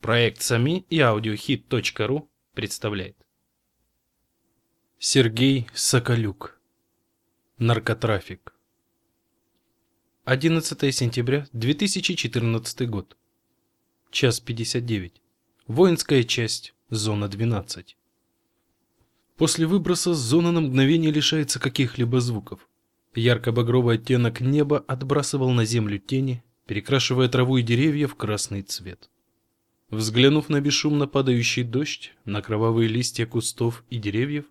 Проект «Сами» и аудиохит.ру представляет. Сергей Соколюк. Наркотрафик. 11 сентября 2014 год. Час 59. Воинская часть. Зона 12. После выброса зона на мгновение лишается каких-либо звуков. Ярко-багровый оттенок неба отбрасывал на землю тени, перекрашивая траву и деревья в красный цвет. Взглянув на бесшумно падающий дождь, на кровавые листья кустов и деревьев,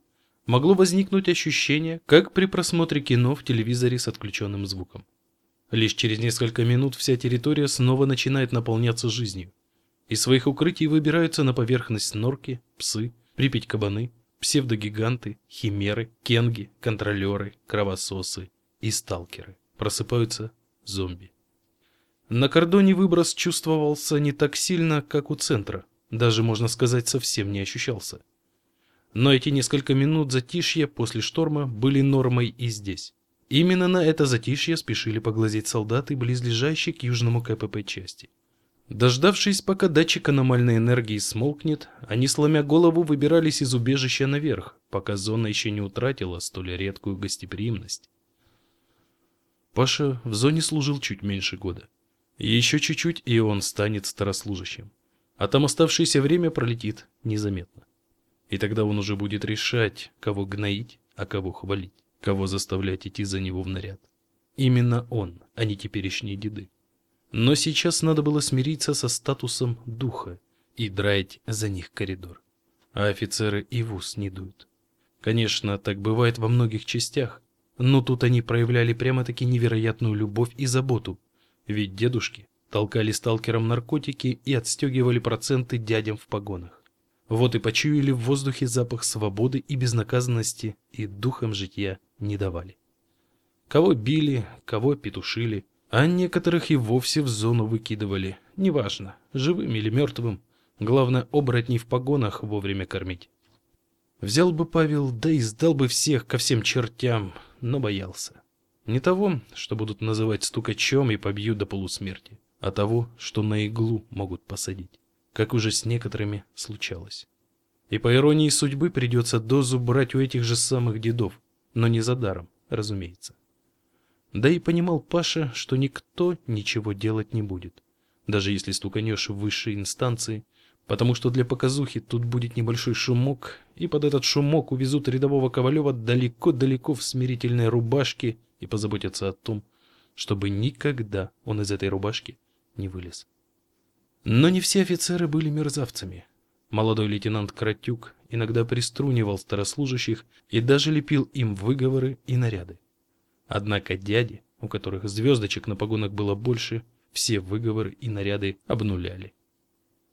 могло возникнуть ощущение, как при просмотре кино в телевизоре с отключенным звуком. Лишь через несколько минут вся территория снова начинает наполняться жизнью. Из своих укрытий выбираются на поверхность норки, псы, припять-кабаны, псевдогиганты, химеры, кенги, контролеры, кровососы и сталкеры. Просыпаются зомби. На кордоне выброс чувствовался не так сильно, как у центра, даже, можно сказать, совсем не ощущался. Но эти несколько минут затишья после шторма были нормой и здесь. Именно на это затишье спешили поглазеть солдаты близлежащей к южному КПП части. Дождавшись, пока датчик аномальной энергии смолкнет, они, сломя голову, выбирались из убежища наверх, пока зона еще не утратила столь редкую гостеприимность. Паша в зоне служил чуть меньше года. Еще чуть-чуть, и он станет старослужащим. А там оставшееся время пролетит незаметно. И тогда он уже будет решать, кого гноить, а кого хвалить, кого заставлять идти за него в наряд. Именно он, а не теперешние деды. Но сейчас надо было смириться со статусом духа и драить за них коридор. А офицеры и в ус не дуют. Конечно, так бывает во многих частях, но тут они проявляли прямо-таки невероятную любовь и заботу ведь дедушки толкали сталкерам наркотики и отстегивали проценты дядям в погонах. Вот и почуяли в воздухе запах свободы и безнаказанности и духом житья не давали. Кого били, кого петушили, а некоторых и вовсе в зону выкидывали, неважно, живым или мертвым. Главное, оборотней в погонах вовремя кормить. Взял бы Павел, да и сдал бы всех ко всем чертям, но боялся. Не того, что будут называть стукачом и побьют до полусмерти, а того, что на иглу могут посадить, как уже с некоторыми случалось. И по иронии судьбы придется дозу брать у этих же самых дедов, но не за даром, разумеется. Да и понимал Паша, что никто ничего делать не будет, даже если стуканешь в высшей инстанции, потому что для показухи тут будет небольшой шумок, и под этот шумок увезут рядового Ковалева далеко-далеко в смирительной рубашке и позаботиться о том, чтобы никогда он из этой рубашки не вылез. Но не все офицеры были мерзавцами. Молодой лейтенант Кратюк иногда приструнивал старослужащих и даже лепил им выговоры и наряды. Однако дяди, у которых звездочек на погонах было больше, все выговоры и наряды обнуляли.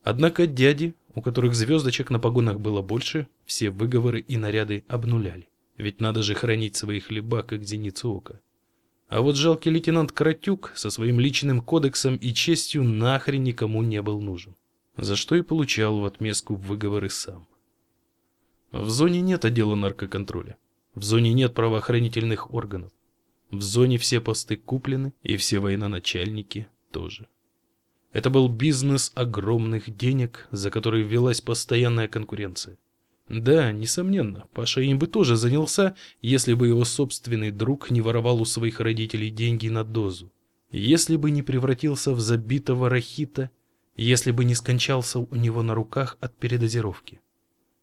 Однако дяди, у которых звездочек на погонах было больше, все выговоры и наряды обнуляли. Ведь надо же хранить свои хлеба, как зеницу ока. А вот жалкий лейтенант Каратюк со своим личным кодексом и честью нахрен никому не был нужен. За что и получал в отместку выговоры сам. В зоне нет отдела наркоконтроля. В зоне нет правоохранительных органов. В зоне все посты куплены, и все военачальники тоже. Это был бизнес огромных денег, за который велась постоянная конкуренция. Да, несомненно, Паша им бы тоже занялся, если бы его собственный друг не воровал у своих родителей деньги на дозу. Если бы не превратился в забитого рахита, если бы не скончался у него на руках от передозировки.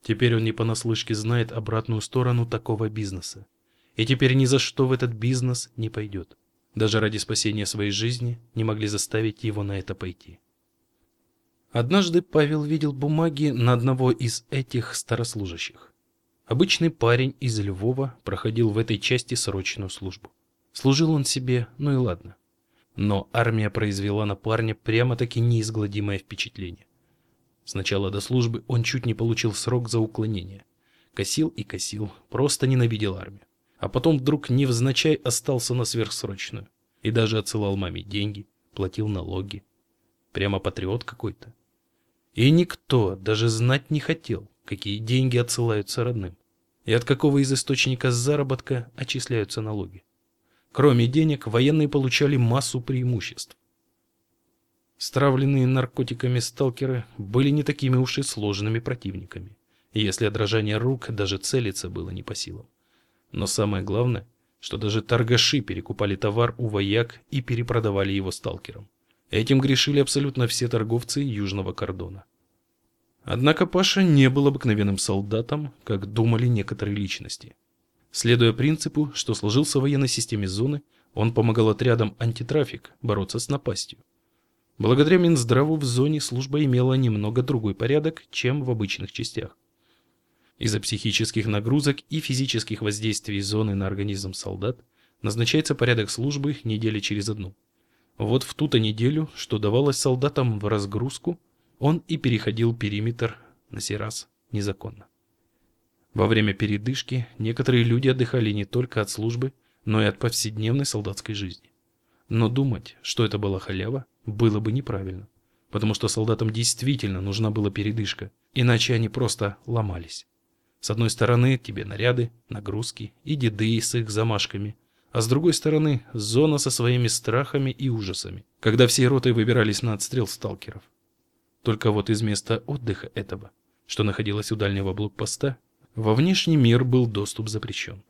Теперь он не понаслышке знает обратную сторону такого бизнеса. И теперь ни за что в этот бизнес не пойдет. Даже ради спасения своей жизни не могли заставить его на это пойти. Однажды Павел видел бумаги на одного из этих старослужащих. Обычный парень из Львова проходил в этой части срочную службу. Служил он себе, ну и ладно. Но армия произвела на парня прямо-таки неизгладимое впечатление. Сначала до службы он чуть не получил срок за уклонение. Косил и косил, просто ненавидел армию. А потом вдруг невзначай остался на сверхсрочную. И даже отсылал маме деньги, платил налоги. Прямо патриот какой-то. И никто даже знать не хотел, какие деньги отсылаются родным и от какого из источника заработка отчисляются налоги. Кроме денег, военные получали массу преимуществ. Стравленные наркотиками сталкеры были не такими уж и сложными противниками. Если от дрожания рук даже целиться было не по силам. Но самое главное, что даже торгаши перекупали товар у вояк и перепродавали его сталкерам. Этим грешили абсолютно все торговцы южного кордона. Однако Паша не был обыкновенным солдатом, как думали некоторые личности. Следуя принципу, что сложился в военной системе зоны, он помогал отрядам антитрафик бороться с напастью. Благодаря Минздраву в зоне служба имела немного другой порядок, чем в обычных частях. Из-за психических нагрузок и физических воздействий зоны на организм солдат назначается порядок службы недели через одну. Вот в ту-то неделю, что давалось солдатам в разгрузку, он и переходил периметр на сей раз незаконно. Во время передышки некоторые люди отдыхали не только от службы, но и от повседневной солдатской жизни. Но думать, что это была халява, было бы неправильно, потому что солдатам действительно нужна была передышка, иначе они просто ломались. С одной стороны тебе наряды, нагрузки и деды с их замашками, а с другой стороны зона со своими страхами и ужасами, когда все роты выбирались на отстрел сталкеров. Только вот из места отдыха этого, что находилось у дальнего блокпоста, во внешний мир был доступ запрещен.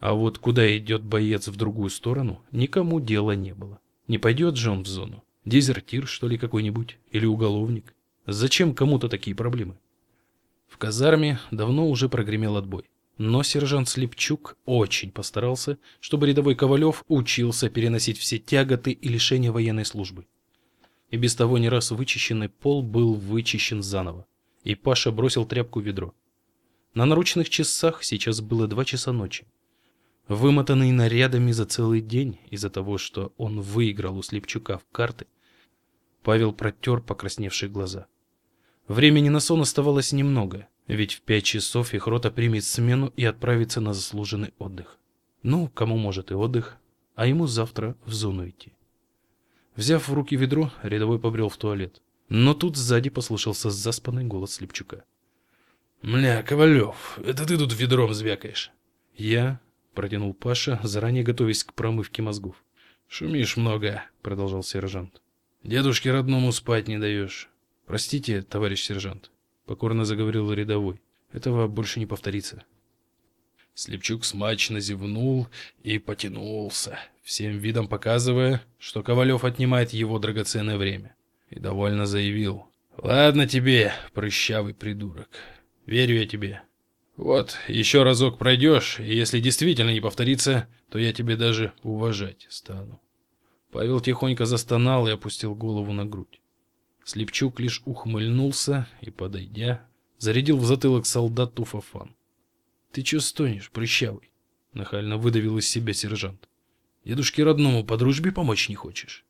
А вот куда идет боец в другую сторону, никому дела не было. Не пойдет же он в зону. Дезертир, что ли, какой-нибудь? Или уголовник? Зачем кому-то такие проблемы? В казарме давно уже прогремел отбой. Но сержант Слепчук очень постарался, чтобы рядовой Ковалев учился переносить все тяготы и лишения военной службы. И без того не раз вычищенный пол был вычищен заново, и Паша бросил тряпку в ведро. На наручных часах сейчас было два часа ночи. Вымотанный нарядами за целый день из-за того, что он выиграл у Слепчука в карты, Павел протер покрасневшие глаза. Времени на сон оставалось немного, ведь в пять часов их рота примет смену и отправится на заслуженный отдых. Ну, кому может и отдых, а ему завтра в зону идти. Взяв в руки ведро, рядовой побрел в туалет. Но тут сзади послышался заспанный голос Слепчука. «Мля, Ковалев, это ты тут ведром звякаешь?» «Я?» — протянул Паша, заранее готовясь к промывке мозгов. «Шумишь много», — продолжал сержант. Дедушке родному спать не даешь. Простите, товарищ сержант, покорно заговорил рядовой. Этого больше не повторится. Слепчук смачно зевнул и потянулся, всем видом показывая, что Ковалев отнимает его драгоценное время. И довольно заявил. «Ладно тебе, прыщавый придурок. Верю я тебе. Вот, еще разок пройдешь, и если действительно не повторится, то я тебе даже уважать стану». Павел тихонько застонал и опустил голову на грудь. Слепчук лишь ухмыльнулся и, подойдя, зарядил в затылок солдату фафан. «Ты чё стонешь, прыщавый?» — нахально выдавил из себя сержант. «Дедушке родному по дружбе помочь не хочешь?»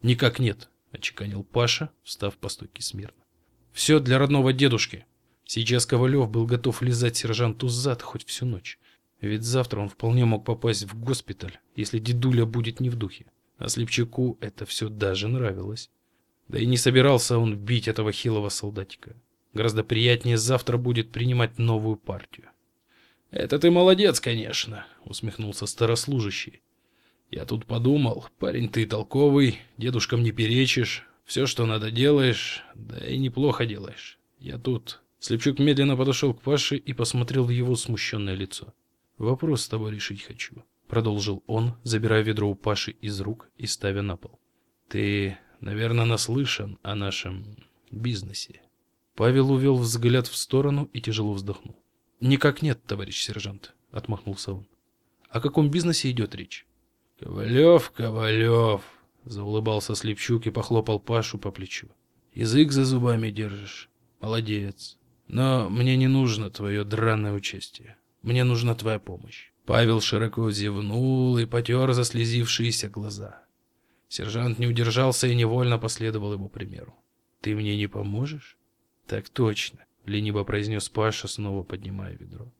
«Никак нет», — очеканил Паша, встав по стойке смирно. «Все для родного дедушки». Сейчас Ковалев был готов лизать сержанту зад хоть всю ночь. Ведь завтра он вполне мог попасть в госпиталь, если дедуля будет не в духе. А Слепчаку это все даже нравилось. Да и не собирался он бить этого хилого солдатика. Гораздо приятнее завтра будет принимать новую партию. «Это ты молодец, конечно», — усмехнулся старослужащий. «Я тут подумал, парень ты толковый, дедушкам не перечишь, все, что надо, делаешь, да и неплохо делаешь. Я тут...» Слепчук медленно подошел к Паше и посмотрел в его смущенное лицо. «Вопрос с тобой решить хочу продолжил он, забирая ведро у Паши из рук и ставя на пол. Ты, наверное, наслышан о нашем бизнесе. Павел увел взгляд в сторону и тяжело вздохнул. Никак нет, товарищ сержант, отмахнулся он. О каком бизнесе идет речь? Ковалев, Ковалев, заулыбался Слепчук и похлопал Пашу по плечу. Язык за зубами держишь. Молодец. Но мне не нужно твое драное участие. Мне нужна твоя помощь. Павел широко зевнул и потер заслезившиеся глаза. Сержант не удержался и невольно последовал его примеру. «Ты мне не поможешь?» «Так точно», — лениво произнес Паша, снова поднимая ведро.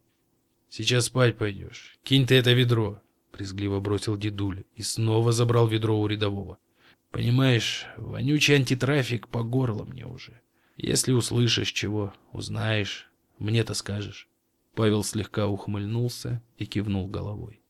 «Сейчас спать пойдешь. Кинь ты это ведро», — презрительно бросил дедуля и снова забрал ведро у рядового. «Понимаешь, вонючий антитрафик по горло мне уже. Если услышишь чего, узнаешь, мне-то скажешь». Павел слегка ухмыльнулся и кивнул головой.